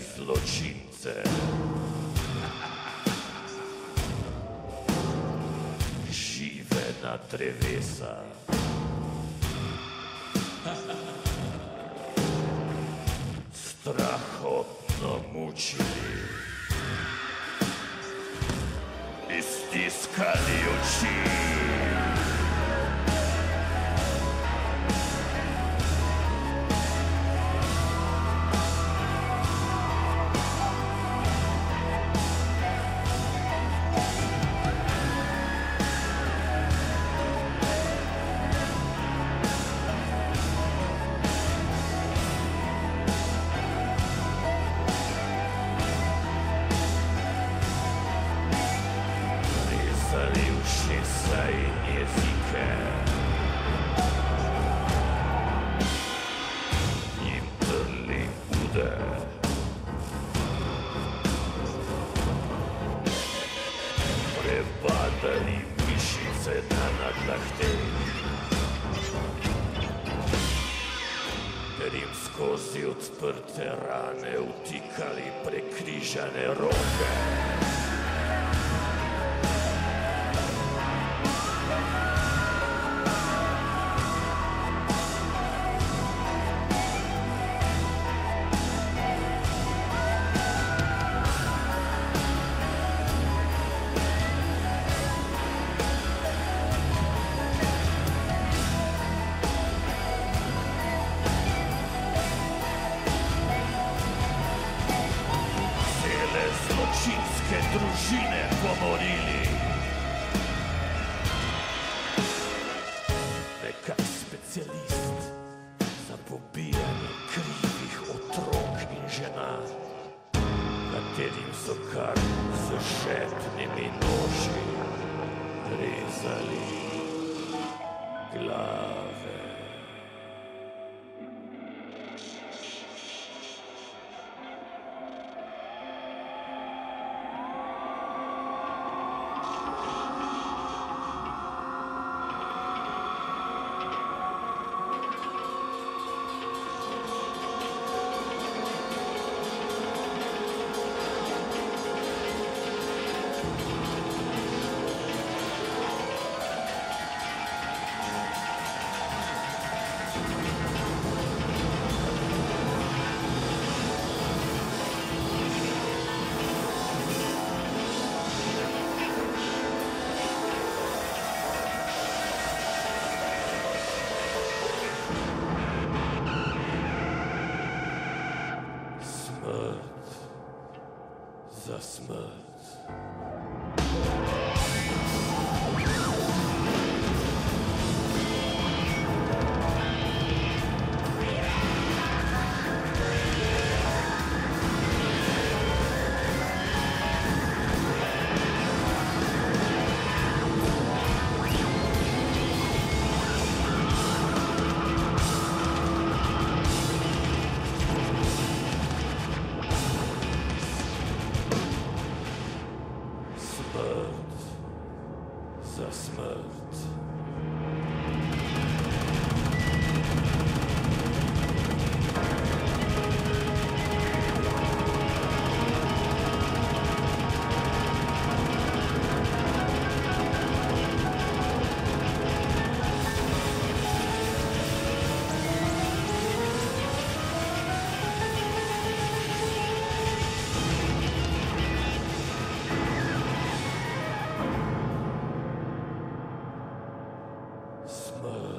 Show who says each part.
Speaker 1: zločince. Žive na drevesa. Strahotno mučili. I jezike. Jim trli ude. Prebadali mišice na nadlahteh. Ker jim skozi odprte rane utikali prekrižane roke. Zločinske družine pomorili. Nekak specialist za pobijanje krivih otrok in žena, katerim so kar z žepnimi noži rezali glave. smurf, the smurf. Za Smooth.